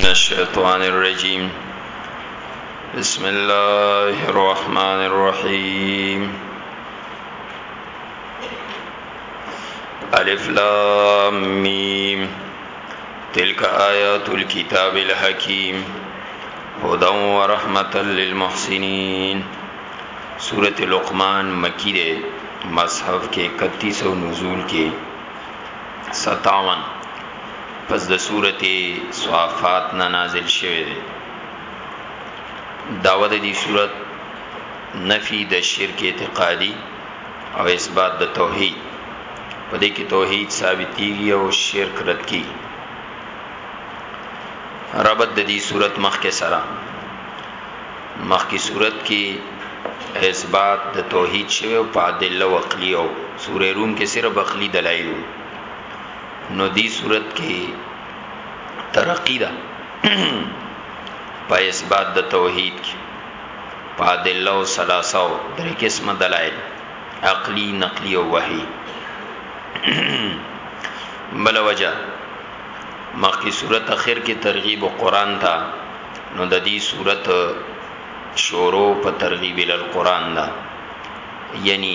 من الشیطان الرجیم بسم الله الرحمن الرحیم الف لام میم تلك آیات الكتاب الحکیم هدى ورحمة للمحسنین سورة لقمان مکی ده مصحف کې 31 نزول کې ستاون پس د سورته صافات نه نازل شوه دی داوه د دې صورت نفي د شرک اعتقادي او اثبات د توحید په دې کې توحید ثابتيږي او شرک رد کی ربط د دې صورت مخ کې سره مخکی صورت کی اثبات د توحید شوی او په ادله وقلی او سوره روم کې صرف عقلی دلایل نو دی صورت کې ترقی ده په اثبات د توحید کې په ادله او ثلاثه او درې قسمه دلایل عقلی نقلی او وحی بل وجه مخکی صورت اخر کې ترغیب قرآن ته نو د دې سورت شروع په ترغیب ال القران ده یعنی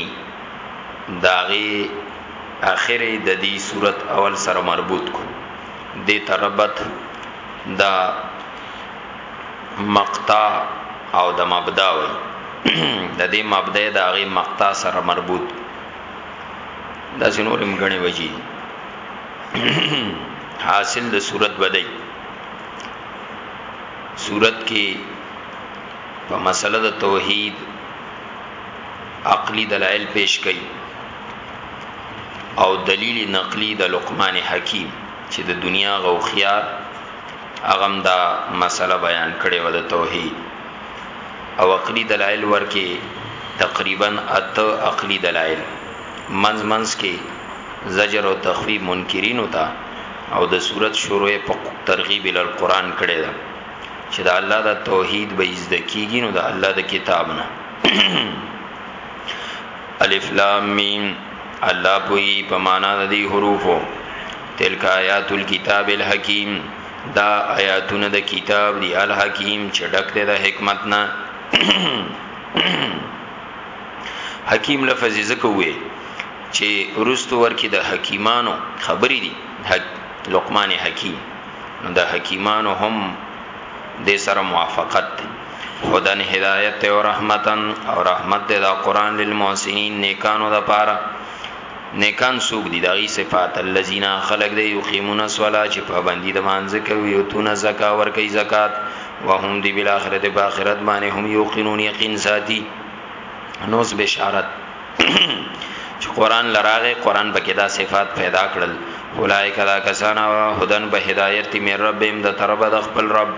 داغه اخر د دې سورت اول سره مربوط کو دې تربت د مقطع او د مبدا وي د دې مبدا د هغه مقطع سره مربوط دا څنور مګنی وجي حاصل د صورت بدای صورت کې په مسله د توحید عقلی دلائل پیش کړي او دلیل نقلی د لقمان حکیم چې د دنیا غوخيار اغم دا مسله بیان کړي و د توحید او عقلی دلائل ورکه تقریبا اته عقلی دلائل منز منز کې زجر او تخویب منکرین ہوتا او د صورت شروع په ترغیب ال قران کړي ده چې د الله د توحید به عزت کیږي نو د الله د کتاب نه الف لام میم الله پوی په معنا د دې حروفو تلک آیات الكتاب الحکیم دا آیاتونه د کتاب دی الحکیم چې ډک دی د حکمت نه حکیم لفظ زکه وې چي وروسته ورکي د حکیمانو خبري دي لقمان حکیم نو د حکیمانو هم د سره موافقت دی خدن هدایت ته او رحمتن او رحمت دی دا قران للمحسنین نیکانو د پاره نیکان سوق دي دغه صفات الذين خلق دی یقیمون الصلاه چې پابندي د مانځ کوي او تون زکا ور کوي زکات وهم دی بالاخره د باخرت باندې هم یقینون یقین ساتي نوز بشارت چې قران لراغه قران پکې دا صفات پیدا کړل اولائک دا کسان هدن به هدایت می ربهم د طرف د خپل رب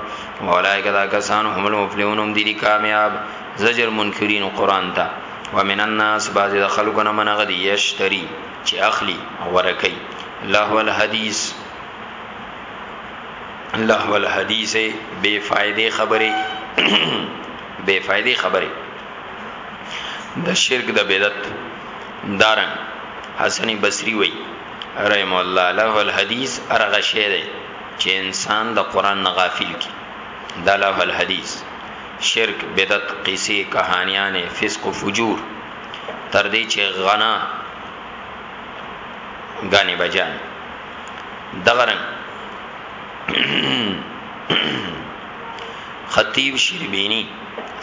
اولائک دا کسان هم المفلحون هم دي کامیاب زجر منکرین قران ته ومن الناس بعض د خلقنا من غدی یشتری چې اخلی ورکی لهو الحدیث لهو الحدیث بے فائدې خبره بے فائدې خبره د شرک د بدعت دارن حسن بصری وی رحم الله له الحدیث ارغه شه دی چې انسان د قران نه غافل کی دا له الحدیث شرک بدعت قصې کہانیان فسق و فجور تر دې چې غنا غانی بجان دغرن خطیب شربینی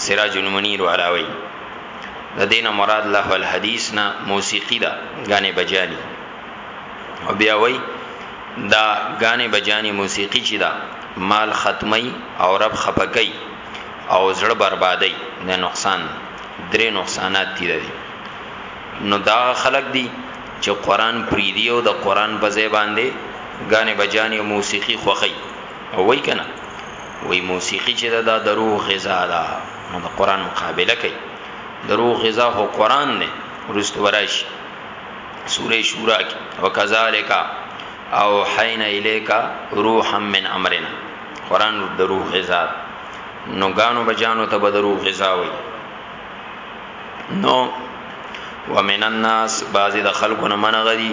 سراج المنیر والا وی د دینه مراد له الحدیث نه موسیقی ده غانه بجانی او بیا وی دا غانه بجانی موسیقی چې دا مال ختمی او رب خپکی او زړه بربادی نه نقصان درې نقصانات دي دي نو دا خلق دي چې قران پریدي او د قران په ځای باندې غانه بجانی موسیقی خوخی او وای کنه وای موسیقي چې دا, دا درو غذا ده نو د قران مقابله کوي درو غذا هو قران نه ورستو ورش سوره شورا کې وکذالک او حین الیک روحا من امرنا قران درو غذا نو غانو بجانو ته بدرو غذا وای نو ومن الناس بعضی د خلکو نه منغدي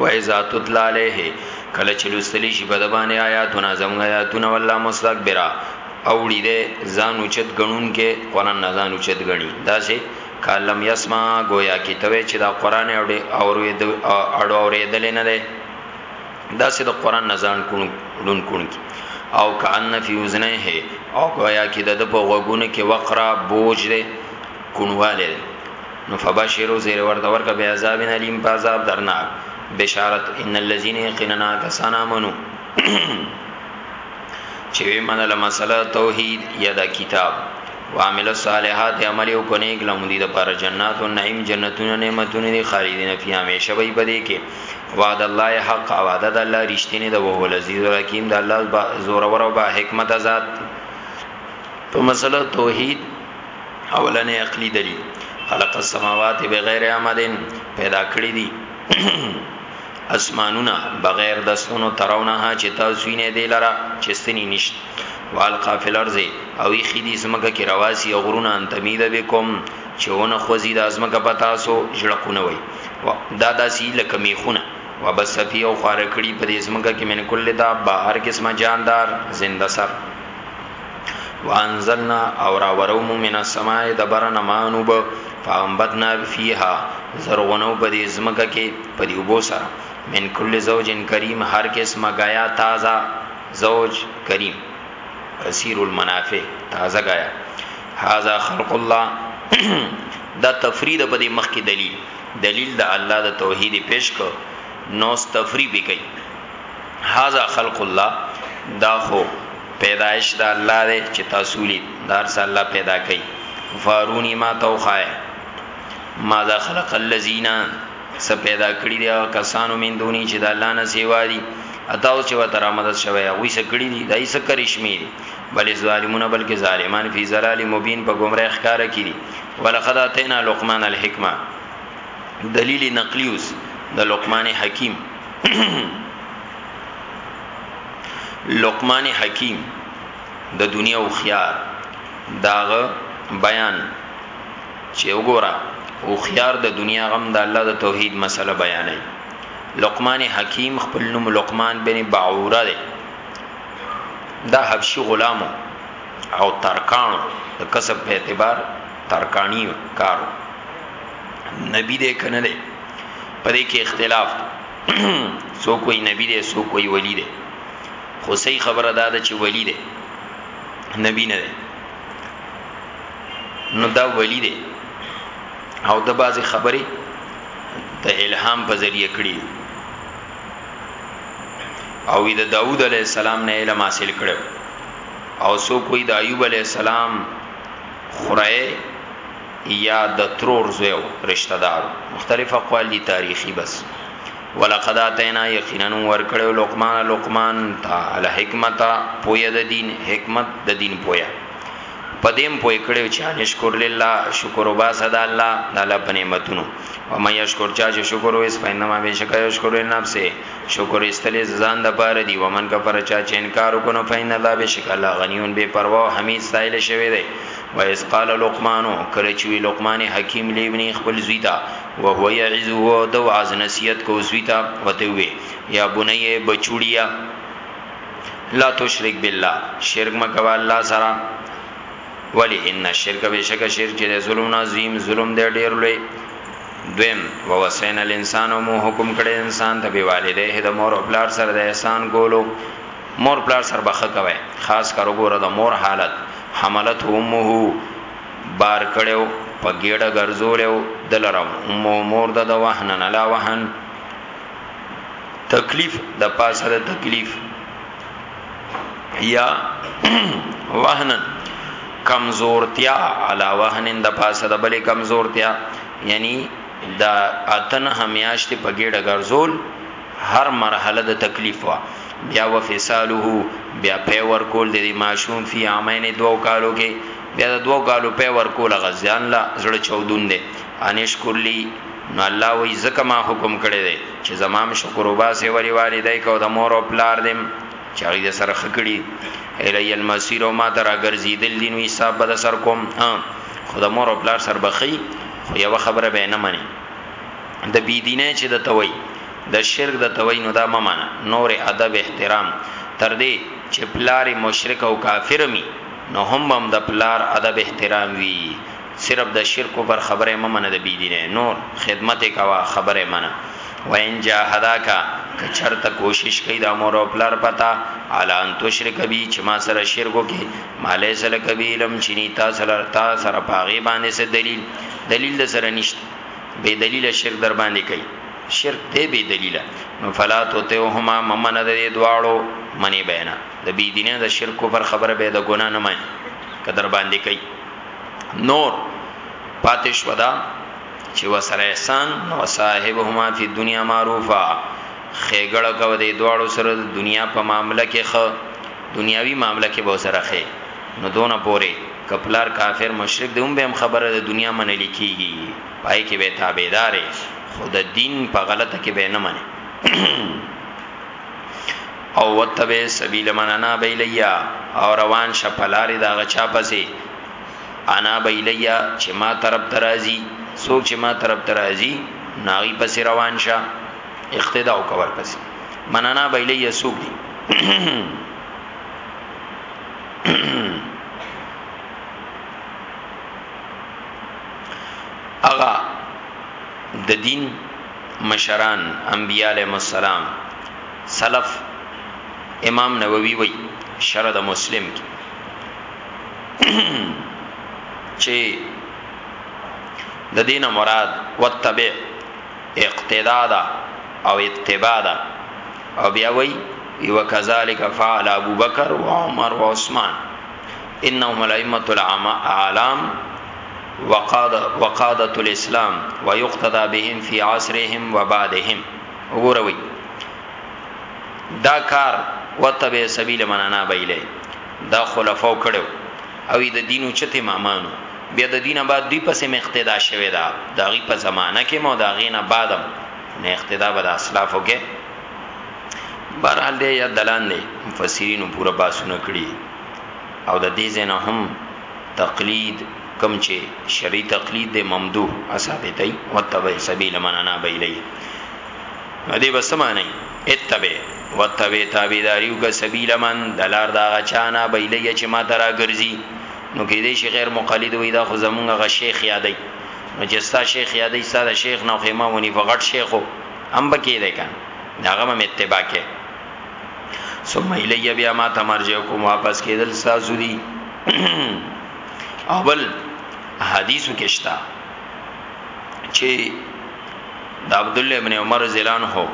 وایذا تطلع علیه کله چې لوستلی شي په د باندې آیاتونه زموږ آیاتونه والله مستكبرا اوړي دې ځان اوچت غنون کې قران نه ځان اوچت غني دا سه کلم یسما گویا کې توې چې دا قران اوړي او اړو اورېدل نه ده دا سه د قران نه ځان کون ډون کون کی او کأن فی اذنه او گویا کې د په غوګونه کې وقرا بوج ده کونواله ده نو فبشرو زیر ورته ورکه به عذاب الیم په عذاب درناک بشارت ان الذين يقيننا كسانا منو چې وی منل مسله توحید یا د کتاب وعمل الصالحات عمل یو کنه کلم دي د پر جنات او نعیم جنتونه نعمتونه دي خالدین فی همیشه وي بده کې وعد الله حق وعده د الله رښتینی د وهو العزیز الحکیم د الله زور ور او با حکمت ذات په مسله توحید اولنې عقلی دلیل خلق السماوات بغیر عمدن پیدا کړی دي اسمانونه بغیر د ستونو ترونه چې تاسو یې نه دی لره چې ستنی نشته والقا فی الارض او یې خېدی زمګه کې رواسي او غرونه ان تمید بكم چې ونه خوځي د ازمګه پتا سو جړقونه وای دا داسي لکه میخونه وبس فی او خارکړي په دې زمګه کې من کل دا بهر قسمه جاندار زنده سر وانزلنا او راورو مو من السماء دبرنا مانوب فانبتنا فيها زرغونو په دې زمکه کې په دې وبو سره من کل زوجن کریم هر قسمه غیا تازه زوج کریم کثیر المنافع تازه غیا هاذا خلق الله دا تفرید په دې مخ کې دلیل دلیل د الله د توحید پیش کو نو تفریب کوي هذا خلق الله دا خو پیدایش د الله دی چې تاسو لید دار سره الله پیدا کړي فارونی ما توخای ماذا خلق الذین س پیدا کړی دی او کسانو من دونی چې د الله نه سیوا دي اتاو چې وتر آمدد شوی او یې سکړی دی دای س کرشمی دی بل ظالمون بلکې ظالمان فی ظلال مبین په گمراه ښکارا کړي ولقد اتینا لقمان الحکمه دلیل نقلیوس د لقمان حکیم لقمان حکیم د دنیا او خيار داغه بیان چې وګوره او خيار د دنیا غم د الله د توحید مسله بیانې لقمان حکیم خپل نوم لقمان بن باعوره دی دا حبشي غلامو او ترکانو د کسب په اعتبار ترکانیو کارو نبی دې کنه دې پرې کې اختلاف سو کوئی نبی دې سو کوئی ولی دې خو صحیح خبره ده چې ولی دې نبی نه دې نو دا ولی دې او د بازي خبرې د الهام په ذریعه کړی او د داوود علی السلام نه علم حاصل کړو او سو کوئی د ایوب علی السلام خړای یا د ترور زوی او رشته دار مختلف اقوال دي تاریخي بس ولقد اتینا یقینا ورکړو لقمان لقمان تا ال حکمت پوی د دین حکمت د دین پویا پدیم پوی کړو چې ان شکر لله شکر وبا صدا الله تعالی په نعمتونو او مې شکر چا چې شکر وېس پینما به شکر شکر نفس شکر استلې ځان د پاره دی ومن کا پر چا چې انکار وکړو فین الله به شکر الله غنیون به پروا حمید سایل شوی دی و اس قال لقمانو کله چې وی لقمان حکیم لیبنی خپل زوی ته او هو یعزو د واز نصیحت کو زوی ته وته وی یا بنی بچوړیا لا تشرک بالله شرک مکوا الله سره ولی ان الشرک بشک شرک چې ظلم عظیم ظلم دی ډیر لوی دویم ووسین الانسان مو حکم کړی انسان ته به والدې د مور او پلار سره د احسان کولو مور پلار سر بخه کوي خاص کار وګوره د مور حالت حملت امه بار کړو په ګډه ګرځولیو دلرم امه مور د وهن نه لا وهن تکلیف د پاسه د تکلیف یا وهن کمزورتیا علا وهن د پاسه د بلې کمزورتیا یعنی دا اتن همیاشت په ګډه ګرځول هر مرحله د تکلیف وه بیا وفصاله بیا پی ورکول د دې ماشوم فی عامین دوو کالو کې بیا د دوو کالو پی ورکول غزان لا زړه چودون دی انشکر لی نو الله وی زکه ما حکم کړی دی چې زمام شکر وباسه ولی والدای کو د مور او پلار دیم چې هغه د سره خکړي الی المسیر او ما ترا ګرځیدل دین وی حساب به سر کوم خو د مور او پلار سر بخی خو یو خبره به نه منی د بی دینه چې د توي د شرک د توي نو دا ممنه نور ادب احترام تر دې چې پلار مشرک او کافر می نو هم هم د پلار ادب احترام وی صرف د شرک پر خبره ممنه د بی دینه نور خدمت کوا خبره منه وین جاهداکا که چرته کوشش کوي د امور او پلار پتا الا ان تشرک بی چې ما سره شرکو کې مالې سره کوي لم چني تا سره تا سره پاغي باندې سره دلیل دلیل د سره نشته بی دلیل شرک در باندې کوي شرک دی بی دلیل نو فلا توتهما ممن د دواړو منی بینا د بی دینه د شرک کفر خبره به د ګنا نه مې کدر باندې کوي نور پاتش ودا چې وسره احسان نو صاحبهما فی دنیا معروفا خېګړه کو د دواړو سره د دنیا په معاملې کې خ دنیاوی معاملې کې به سره خې نو دونه پورې که پلار کافر مشرک دی هم به هم خبره د دنیا منل کیږي پای کې به تابعدار خو د دین په غلطه کې به نه مني او وتبع سبیل من انا بیلیا او روان شپلاری دا غچا پسې انا بیلیا چې ما طرف ترازی سوک چې ما طرف ترازی ناغي پسې روان شه اقتدا وکور پسې من انا بیلیا سوک دی اغا د دین مشران انبیاء علیهم السلام سلف امام نووي وی شرع د مسلم کی چې د دین مراد وتبع اقتداء دا او اتباع دا او بیا وی یو کذالک فعل ابو بکر و عمر و عثمان انهم الائمه العالم وقاده وقاده الاسلام ويقتدى بهم في عصرهم وبعدهم وګوروي دا کار وتبع سبیل منانا بیله دا خلفاو کړو او د دینو چته مامانو بیا د دینه بعد دوی پسې مقتدا شوه دا داغي په زمانہ کې مو داغینه بعدم نه اقتدا به د اسلافو کې بهرحال دی یا دلان دی مفسرینو پورا باسونه کړی او د دې زنه هم تقلید کم چې شری تقلید د ممدوح اثابتای وتبع سبیل من انا بیلی دې بس معنی اتبع وتبع تابعداریو کا سبیل من دلار دا غچانا بیلی چې ما ترا ګرځي نو کې دې شي غیر مقلد وې دا خو زمونږ غ شیخ یادای نو چې ستا شیخ یادې ستا د شیخ نو خیمه ونی په غټ شیخو هم بکی دی کان داغه مې اتباع کې ثم الی بیا ما تمرجکم واپس کېدل سازو دی اول حدیثو کې شتا چې د عبد الله ابن عمر زلان هو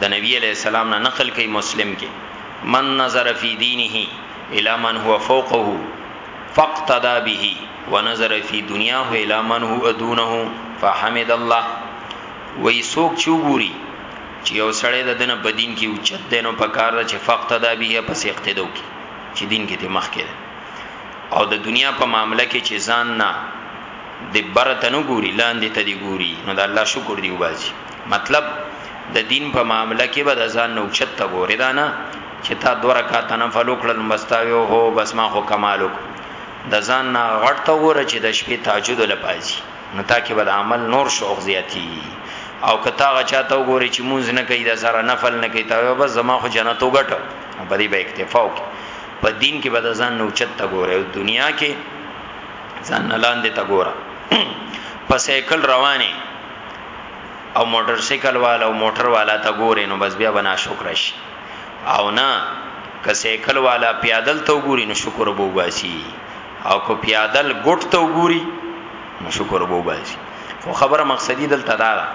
د نبی علیہ السلام نه نقل کوي مسلم کې من نظر فی دینه الی من هو فوقه فاقتدى به ونظر فی دنیاه الی من هو دونه فحمد الله وای سوک چې وګوري چې یو سړی د دنه په دین کې اوچت دی نو پکار ده چې فاقتدى به پس اقتدا وکړي چې دین کې ته مخ کې او د دنیا په معاملې کې چې ځان نه د برته نه ګوري لاندې ته دی ګوري نو د الله شکر دی وباسي مطلب د دین په معاملې کې به د ځان نه اوچت ته ګوري دا نه چې تا دوه رکعاته نفل وکړل نو بس تا ویو هو بس ما خو کمال وکړ د ځان نه غټ ته وره چې د شپې تهجد لپازي نو تا کې به د عمل نور شوق زیاتی او کتا غچا ته وګوري چې مونږ نه کوي د سره نفل نه کوي تا ویو بس زما خو جنت وګټو په دې به اکتفا وکړي په دین کې به د ځان نه اوچت ته ګوره او دنیا کې ځان نه لاندې ته ګوره په سایکل رواني او موټر سایکل والا او موټر والا ته ګورې نو بس بیا بنا شکر شي او نه که سیکل والا پیادل ته وګوري نو شکر وبو باسي او کو پیادل ګټ ته وګوري نو شکر وبو باسي خو خبره مقصدی دلته دا ده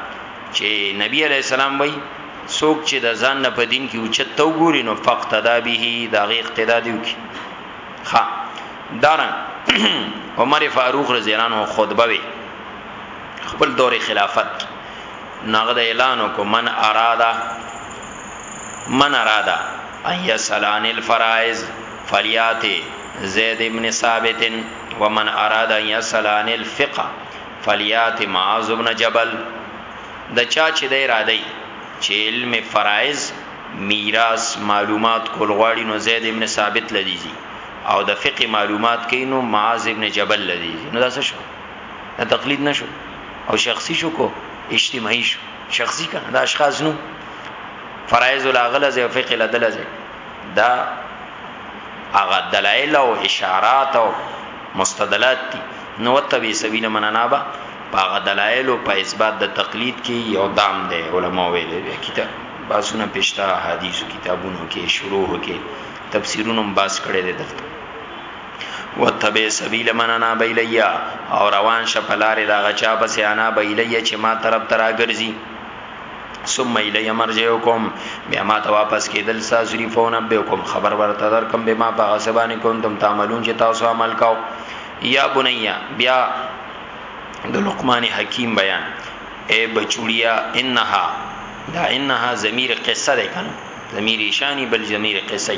چې نبی علی السلام وای څوک چې د ځان نه په دین کې اوچت ته وګوري نو فقتدا به دا غي اقتدا دیو کی ها دارن عمر فاروق رضی الله عنه خطبه وی خپل دور خلافت نغه د اعلان کو من اراده من اراده اي سلان الفرائض فليات زيد ابن ثابت ومن اراده اي سلان الفقه فليات معاذ ابن جبل د چا چې د اراده چې علم فرائض میراث معلومات کول غواړي نو زید ابن ثابت لذیذي او د فقه معلومات کینو معاذ ابن جبل لذیذي نو دا څه شو دا تقلید نشو او شخصي شو کو اجتماعي شو شخصي کنه دا اشخاص نو فرایض الاغلز او فقه الادلز دا هغه دلایل او اشارات او مستدلات دي نو تبي سبیل مننابا هغه دلایل او په اثبات د تقلید کې یو دام دی علما ویلي دی کتاب باسونه پښتا حدیث کتابونو کې شروع کې تفسیرونو باس کړي دي درته وتبع سبیل من انا بیلیا او روان شه په لارې دا غچا پسې انا بیلیا چې ما طرف ترا ګرځي ثم الی مرجعکم بیا ما ته واپس کېدل تاسو ری فون اب کوم خبر ورته در کوم بما په غسبانی کوم تم تعملون چې تاسو عمل کاو یا بنیا بیا د لقمان حکیم بیان اے بچوړیا انها دا انها ضمیر قصه ده کنه ضمیر شانی بل ضمیر قصه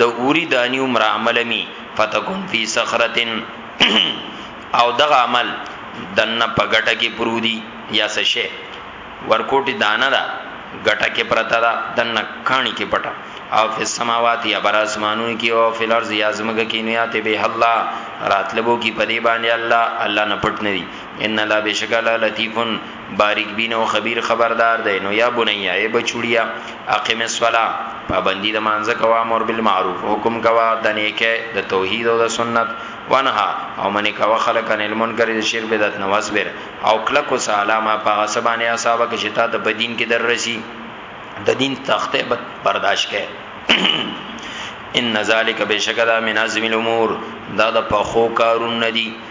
د اوری دانی عمر عمل می فتکون فی صخرتن او دغه عمل دنه په ګټه کې پرودی یا سشه ورکوټی دانه دا ګټه کې پرتا دا دنه کانی کې پټه او فی السماوات یا بر اسمانونو کې او فی الارض یا زمګه کې نیات به الله راتلبو کې پدی باندې الله الله نه پټ نه دی ان الله بشکل لطیف باریک بین او خبیر خبردار دی نو یا بنیا ای بچوړیا اقیم الصلاه پابندی د مانزه کوا امر بالمعروف حکم کوا د نیکه د توحید او د سنت ونها او منی کوا خلق ان المنکر د شرک بدعت نو واصبر او کلک وساله ما پاغه سبانه اصحاب کې شتا د بدین کې در رسی د دین تخته برداشت کړي ان ذالک بشکدا من عزم الامور دا د پخو کارون ندی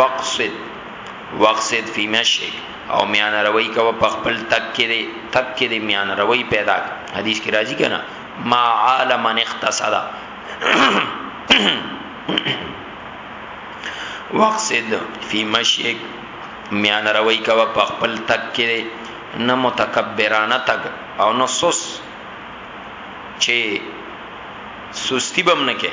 وقصد وقصد فی مشک او میان روی کو په خپل تک کې تک کې میان روی پیدا حدیث کې راځي کنه ما عالم ان اختصدا وقصد فی مشک میان روی کو په خپل تک کې نه متکبرانه تک او نه سوس چې سستی بم نه کې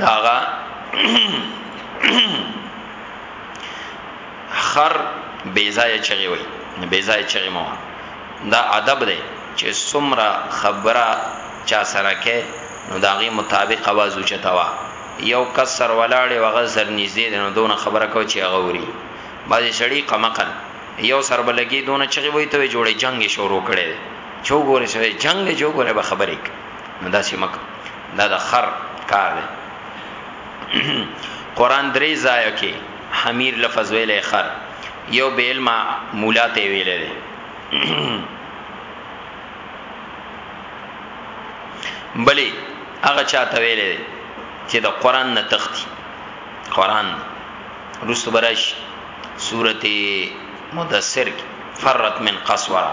داغه خر بیزای چغي وي بیزای چغي مو دا ادب دی چې سمرا خبره چا سره کې نو داغي مطابق आवाज اوچتا وا یو کس سر ولاړې وغه سر نږدې نو دون خبره کو چې غوري بعضی سړی قمقل یو سر بلګي دون چغي وي ته جوړې جنگ شروع کړي چو ګورې سره جنگ جو ګورې به خبرې نو دا سیمه دا د خر کار دی قران درې ځایه کې حمیر لفظ ویلې خر یو به علم مولا ته ویلې دی بلې هغه چاته ویلې دی چې د قران نه تختی قران رسو برش سورته مدثر فرت من قسوره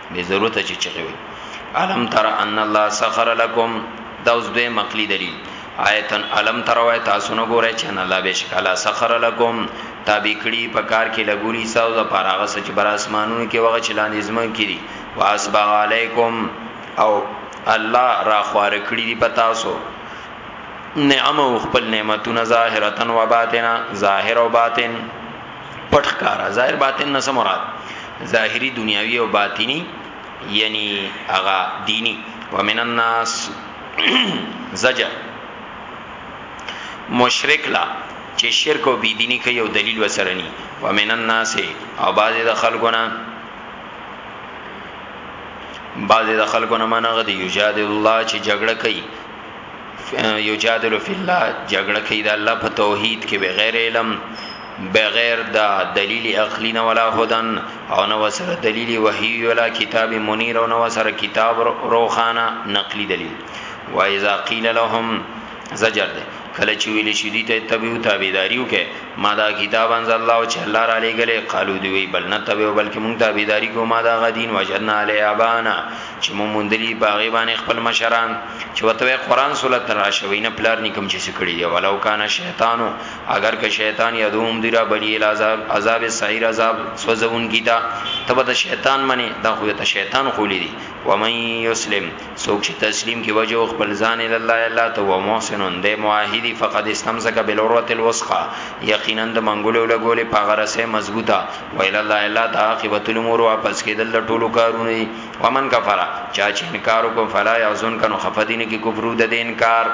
به ضرورت چې چغي وي علم تر ان الله سخر لكم دا اوس دوی مقلی دلیل آیتن علم تر وای تاسو نه ګورئ چې ان الله بشک الله سخر لكم تابع کړي په کار کې لګوري ساو د پاراغه سچ بر اسمانونو کې وغه چلان ازمن کړي واسبغ علیکم او الله را خوار کړي دی پتا سو نعم او خپل نعمتونه ظاهرتن و باطنا ظاهر او باطن پټ ښکارا ظاهر باطن نه مراد ظاهری دنیاوی او باطینی یعنی هغه دینی ومن الناس زجر مشرک لا چې شرک او بيدینی کوي او دلیل وسره ني ومن الناس او بعض د خلقونه بعض د خلقونه منغه دی یجادل الله چې جګړه کوي یجادل فی الله جګړه کوي د الله په توحید کې بغیر علم بغیر دا دلیل عقلی نه ولا هدن او نو سره دلیل وحی ولا کتاب منیر او نو سره کتاب روخانه نقلی دلیل و اذا قیل لهم زجر ده کله چې ویل شي دي ته تبعو تابعداریو کې ما دا کتاب انزل الله او چې الله را لېګلې قالو دی وی بل نه تبعو بلکې مونږ تابعداري کو ما دا غدین وجدنا علی ابانا چې مونږ مندلی باغی باندې خپل مشران چې وتوی قران سورته راشوي نه پلار نکم چې سکړي دی ولو کان شیطانو اگر که شیطان یدوم دی را بلی العذاب عذاب سعیر عذاب سوزون کیتا تب د شیطان منی دا خو ته شیطان خولی دی و من یسلم سوک چې تسلیم کی وجه خپل ځان ال الله الا تو و محسنون د موحدی فقد استمسک بالعروه الوثقه یقینا د منګولو لګولې پاغرسه مضبوطه و ال الله الا عاقبت الامور واپس کېدل د ټولو کارونه و من کفر چا چې انکار وکړ فلا یحزن کنو خفدین کی کفر د انکار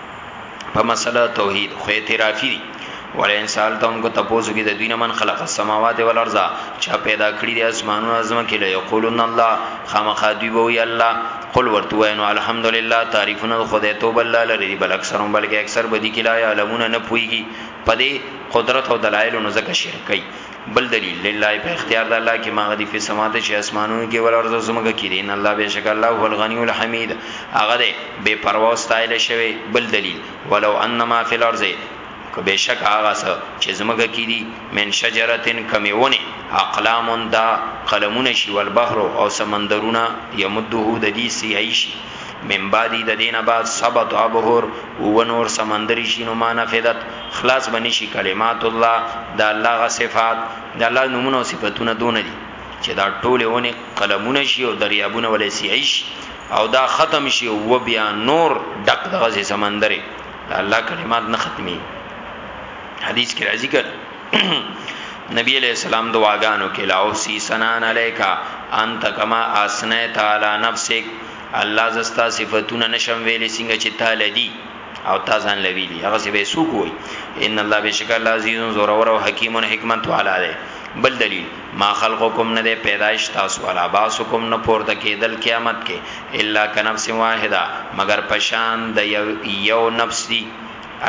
په مسله توحید خو اعترافی دي ول انسان ته هم کو تاسو کې د دینه من خلق السماوات والارض چا پیدا کړی د اسمانونو ازمه کې له یقولون الله خامخا دی وی الله قل ورته وینو الحمدلله تعریفنا خدای توب الله لری بل اکثرهم بلکې اکثر بدی کې لا علمون نه پويږي پدې قدرت او دلایل نو زکه شرک کوي بل دلیل لله په اختیار د الله کې ما غدی په سماعت شي اسمانونو کې ول ارزو زمګه کې دین الله به شک الله هو الغنی الحمید هغه دې بے پروا استایل شوی بل دلیل ولو انما فی الارض کو به شک هغه څه چې زمګه کې دي من شجرتن کمیونه اقلام دا قلمونه شي ول بحر او سمندرونه یمده د دې سی عیشی من بعدی د دینه بعد سبت ابهور او نور سمندري شینو ما نفدت خلاص بنی شي کلمات الله د الله غ صفات د الله نمونه او صفاتونه دون دي چې دا ټوله ونه قلمونه شي او دریابونه ولې سیعش او دا ختم شي او بیا نور ډک د غزي سمندر د الله کلمات نه ختمي حدیث کې راځي کړه نبی علیہ السلام دعاګانو کې لاو سی سنان علیکا انت کما اسنیت علی نفسک الله زستا صفاتونه نشم ویلې څنګه چې تعالی دی او تا ځان لوي دي هغه سی به سوق وي ان الله بشک الله عزیز زور اور او حکیم او حکمت والا دی بل دلیل ما خلقکم نه پیدائش تاسو والا باسکم نه پورته کېدل قیامت کې الا کنفس واحده مگر پشان د یو, یو نفس دی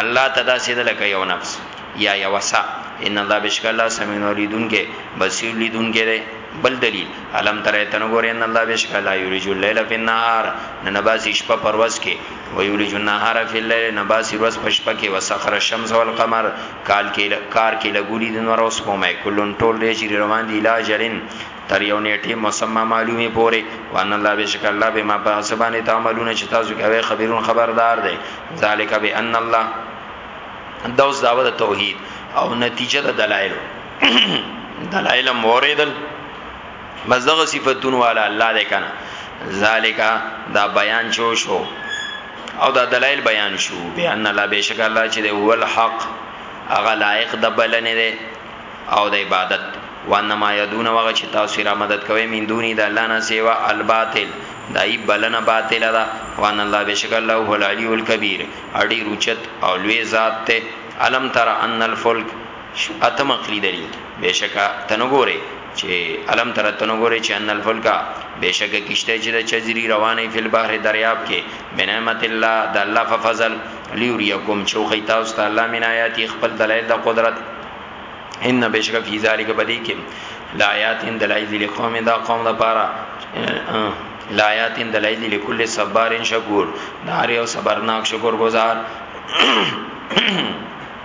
الله تدا سید لکه یو نفس یا یوسا ان الله بشک الله سمین اوریدون کې بصیر لیدون کې دی بل دلیل علم ترې تنګور ان الله بشک الله یولج الليل فی النهار ننباس شپه پروس کې ویولج النهار فی الليل نباسی روز پشپا کې وسخر الشمس والقمر کال کې کار کې لګولی د نور اوس په مې کلن ټول دی چې روان دی لا جرین تر یو نیټه مسمى معلومه پوره وان الله بشک الله به ما په حسابانه تعملون چې تاسو کوي خبرون خبردار دی ذالک بان الله دوس داوه توحید او نتیجه د دلایل دلایل موریدل بس دغه صفاتون والا الله دې کنه ذالک دا بیان چو شو او دا دلایل بیان شو بیان الله بشک الله چې هو الحق هغه لایق د بلنه دی او د عبادت وانما یدون وغه چې تاسو را مدد کوي من دونی د الله نه سیوا الباطل دای بلنه باطل ده وان الله بشک الله هو العلی الکبیر اډی رچت او لوی ذات ته علم تر ان الفلک شو اتم عقلی دلیل بشکا تنګوره چې علم تر تنګوره چې ان الفلکا بشکا کشته چې د چجری روانه فل بحر دریاب کې بنعمت الله د الله ففضل لیوریکم چې خی تاسو ته الله من آیات خپل دلایل د قدرت ان بشکا فی ذلک بدی کې لا آیات ان دلایل لقوم دا قوم د پاره لایات دلایل لكل صبار شکور دار یو صبرناک شکر گزار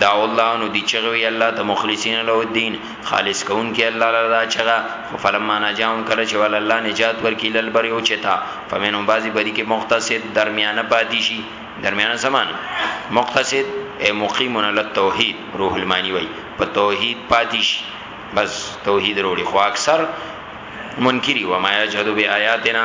دعو الله نو دی چغه وی الله ته مخلصین له الدين خالص کون کې الله لره دا چغه فلما نجاون کله چې ول الله نجات ورکی لل بری او چتا فمنهم بعضی بری کې مختصد درمیانه پاتې شي درمیانه سمان مختصد اے مقیمون للتوحید روح المانی وی په توحید پاتې شي بس توحید وروړي خو اکثر منکری و ما یجحد بیااتنا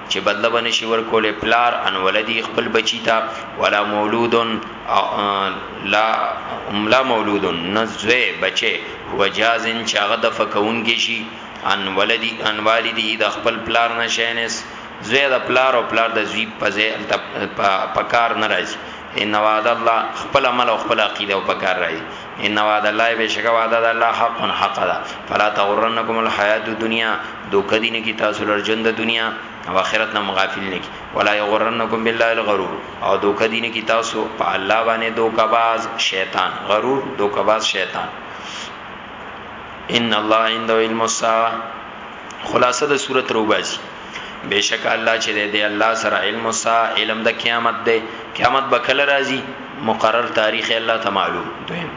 چه بدله به نشي ورکولی پلار ان ولدی خپل بچی ته ولا مولود لا لا مولود نزوی بچه هو جازن چاغه د فکون کې شي ان ولدی ان والدی د خپل پلار نشینس زوی د پلار او پلار د زوی په ځای په کار ناراضي ان وعد الله خپل عمل او خپل عقیده او په کار راځي ان وعد الله بشک وعده د الله حق حق ده فلا تغرنکم الحیات الدنیا دوکه دین کی تاسو لر ژوند د دنیا او اخرت نه مغافل نه کی ولا یغرنکم بالله الغرور او دوکه دین کی تاسو په الله باندې دوکه باز شیطان غرور دوکه باز شیطان ان الله عنده علم الساعه خلاصه د صورت روباسي بشک الله چې دې الله سره علم سا علم د قیامت دې قیامت به کله راځي مقرر تاریخ الله ته معلوم دویم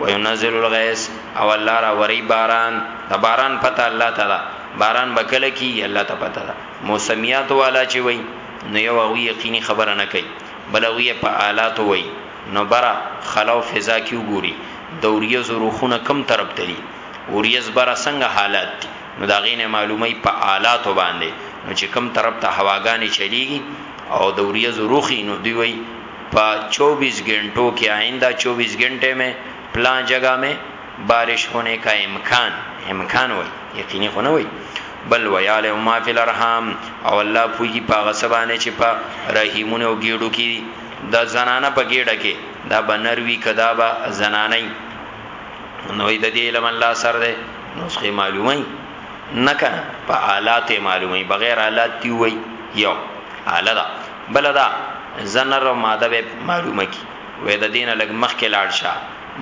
وينزل الغيث او الله را وری باران د باران پته الله تعالی باران بکله کی الله ته پته ده موسمیات والا چې وای نو یو او یقیني خبره نه کوي بل او په آلات وای نو برا خلاو فضا کی وګوري دوریه زروخونه کم طرف ته دي اوریز برا څنګه حالات دي نو د هغې نه معلوموي په آلاتو باندې نو چې کم طرف ته هواګانې چلیږي او د وریځو روخي نو دوی وایي په 24 غنټو کې آینده 24 غنټه مې پلان جگہ مې بارش ہونے کا امکان امکان وای یقیني خو نه وای بل ویاله ما فی الارحام او الله پوی په غسبانه چې په رحیمونه او ګیړو کې د زنانه په ګیړه کې دا بنروي کدا با زنانه نوې د دې علم الله سره ده نسخه معلومه نه کنه په آلات معلومه بغیر آلات دی وی یو آله دا بل دا زنر او ماده به معلومه کی وې د دین لګ مخ کې لاړ شه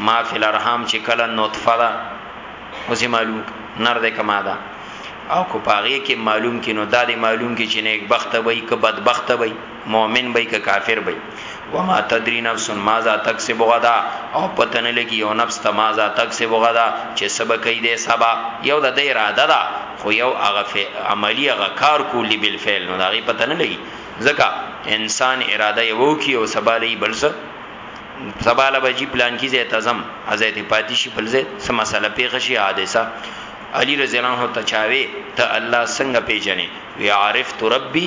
ما فی الارحام چې کله نطفه دا اوسې معلوم نر دې کما دا او کو پاغه کې معلوم کې نو دا دې معلوم کې چې نیک بخت وای ک بدبخت وای مؤمن به که کافر به وما تدري نفس ماذا تكسب غدا او پته نه لګي یو نفس ته ماذا تكسب غدا چې سبا کوي د سبا یو د اراده ده خو یو هغه عملی هغه کار کولی بل فعل نو دا غي پته نه لګي ځکه انسان اراده یو کی او سبا لې بل څه سبا له بجی پلان کی زه تزم ازیت پاتې شي بل زه سم مسله پیښ شي حادثه علی رضی الله عنه ته چاوي ته الله څنګه پیژنې وی عارف تو ربي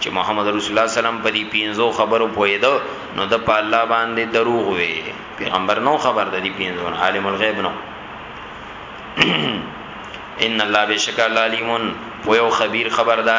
چې محمد رسول الله صلی الله علیه وسلم په دې پینځو خبرو پوهیدو نو د په الله باندې دروغ وي پیغمبر نو خبر د دې پینځو عالم الغیب نو ان الله بشک الله علیمون و یو خبیر خبردار